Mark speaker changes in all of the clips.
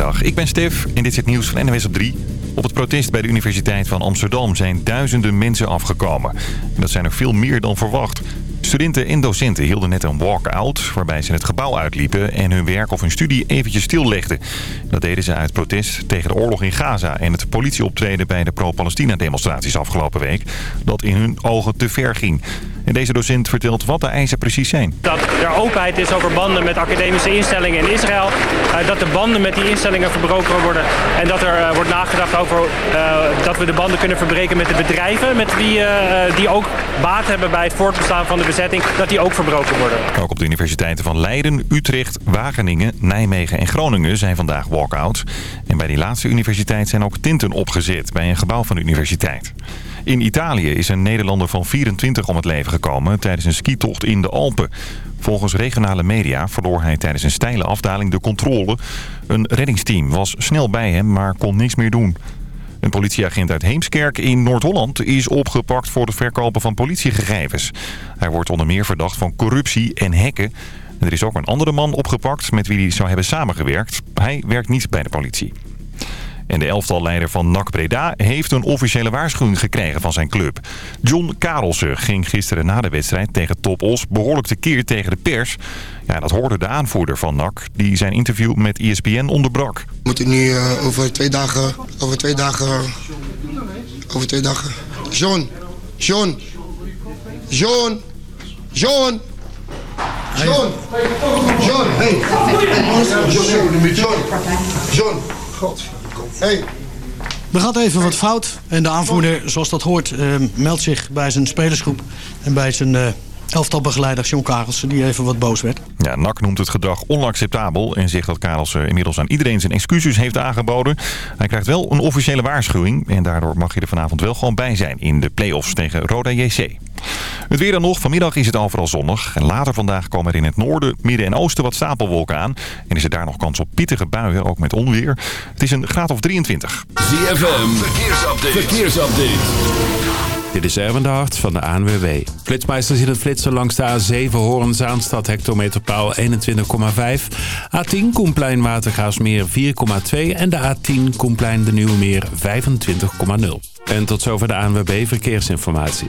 Speaker 1: Goedemiddag, ik ben Stef en dit is het nieuws van NWS op 3. Op het protest bij de Universiteit van Amsterdam zijn duizenden mensen afgekomen. En dat zijn er veel meer dan verwacht. Studenten en docenten hielden net een walk-out... waarbij ze het gebouw uitliepen en hun werk of hun studie eventjes stillegden. Dat deden ze uit protest tegen de oorlog in Gaza... en het politieoptreden bij de pro-Palestina-demonstraties afgelopen week... dat in hun ogen te ver ging. En deze docent vertelt wat de eisen precies zijn.
Speaker 2: Dat er openheid is over banden met academische instellingen in Israël. Uh, dat de banden met die instellingen verbroken worden. En dat er uh, wordt nagedacht over uh, dat we de banden kunnen verbreken met de bedrijven... Met wie, die ook baat hebben bij het voortbestaan van de bezetting. Dat die ook verbroken worden.
Speaker 1: Ook op de universiteiten van Leiden, Utrecht, Wageningen, Nijmegen en Groningen zijn vandaag walkouts. En bij die laatste universiteit zijn ook tinten opgezet bij een gebouw van de universiteit. In Italië is een Nederlander van 24 om het leven gekomen tijdens een skitocht in de Alpen. Volgens regionale media verloor hij tijdens een steile afdaling de controle. Een reddingsteam was snel bij hem, maar kon niks meer doen. Een politieagent uit Heemskerk in Noord-Holland is opgepakt voor het verkopen van politiegegevens. Hij wordt onder meer verdacht van corruptie en hacken. Er is ook een andere man opgepakt met wie hij zou hebben samengewerkt. Hij werkt niet bij de politie. En de elftalleider van NAC Breda heeft een officiële waarschuwing gekregen van zijn club. John Karelsen ging gisteren na de wedstrijd tegen Top Os behoorlijk tekeer tegen de pers. Ja, dat hoorde de aanvoerder van NAC, die zijn interview met ESPN onderbrak. We
Speaker 3: moeten nu uh, over twee dagen, over twee dagen, over twee dagen. John, John, John, John. John! John, hey! John, John, John, God. Hey.
Speaker 4: Er gaat even wat fout. En de aanvoerder, zoals dat hoort, uh, meldt zich bij zijn spelersgroep en bij zijn uh, elftalbegeleider John Karelsen, die even wat boos werd.
Speaker 1: Ja, NAC noemt het gedrag onacceptabel en zegt dat Karelsen inmiddels aan iedereen zijn excuses heeft aangeboden. Hij krijgt wel een officiële waarschuwing en daardoor mag je er vanavond wel gewoon bij zijn in de play-offs tegen Roda JC. Het weer dan nog. Vanmiddag is het overal zonnig. En later vandaag komen er in het noorden, midden en oosten wat stapelwolken aan. En is er daar nog kans op pittige buien, ook met onweer. Het is een graad of 23.
Speaker 5: ZFM, verkeersupdate. verkeersupdate.
Speaker 6: Dit is Erwin de Hart van de ANWB. Flitsmeister ziet het flitsen langs de A7 Horen-Zaanstad hectometerpaal 21,5. A10 Koenplein Watergaasmeer 4,2 en de A10 Koenplein de Nieuwe Meer 25,0. En tot zover de ANWB Verkeersinformatie.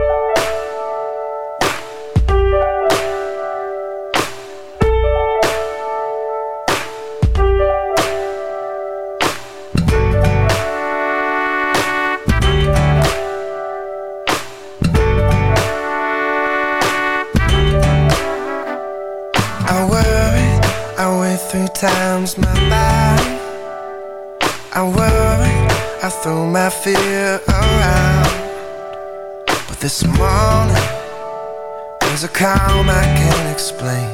Speaker 7: Times my body. I worry, I throw my fear around. But this morning, there's a calm I can't explain.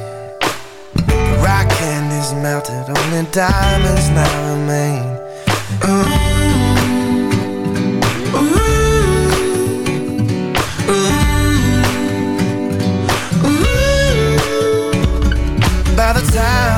Speaker 7: The rock candy's melted, only diamonds now remain. Ooh. by the time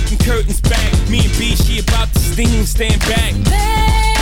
Speaker 8: flipping curtains back. Me and B, she about to steam, stand back.
Speaker 9: Baby.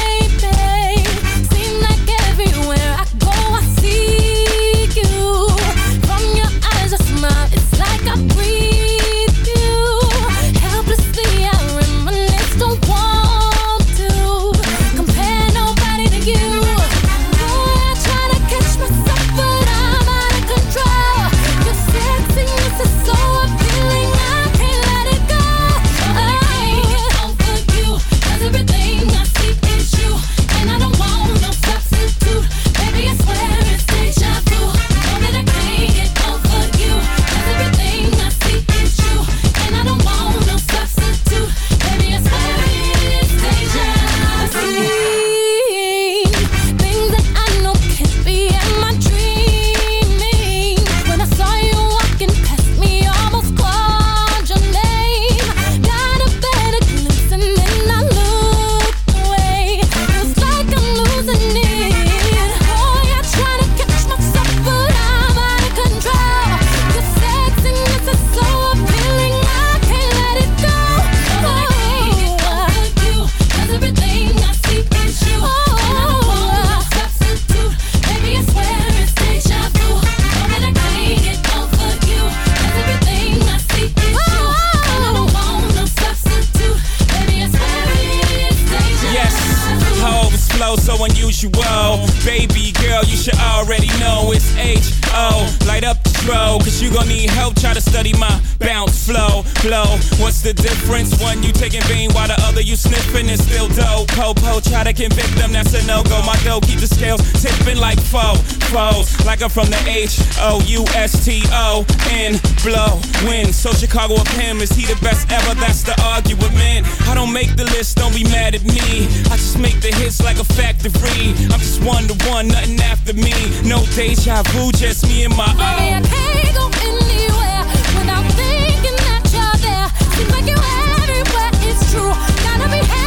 Speaker 9: Whoa, flows like I'm
Speaker 8: from the H O U S T O N. Blow, win. So Chicago of him is he the best ever? That's the argument. I don't make the list, don't be mad at me. I just make the hits like a factory. I'm just one to one, nothing after me. No deja vu, just me and my own.
Speaker 9: Baby, I can't go anywhere without thinking that you're there. Seems like you're everywhere, it's true. Gotta be.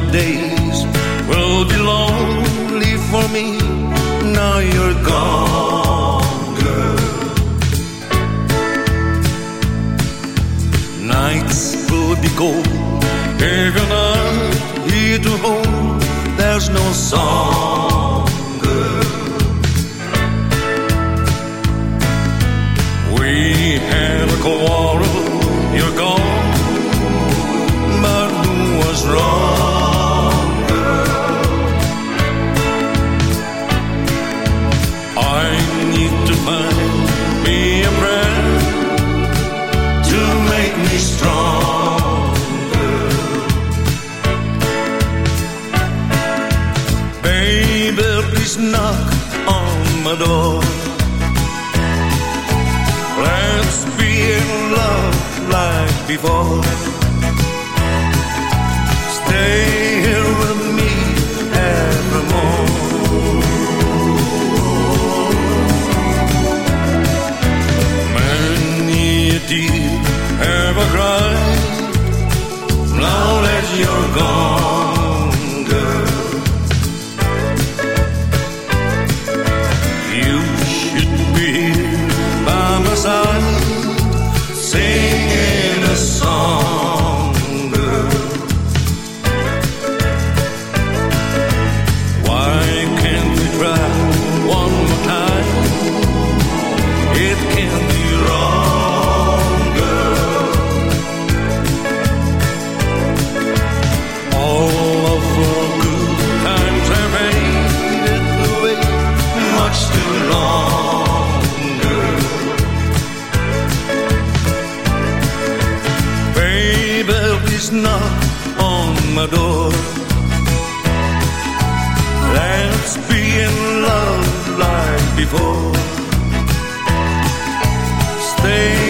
Speaker 9: the days
Speaker 10: will be lonely for me now you're gone, girl. Nights will be cold, even I'm here to home. There's no song. Knock on my door. Let's be in love like before. Stay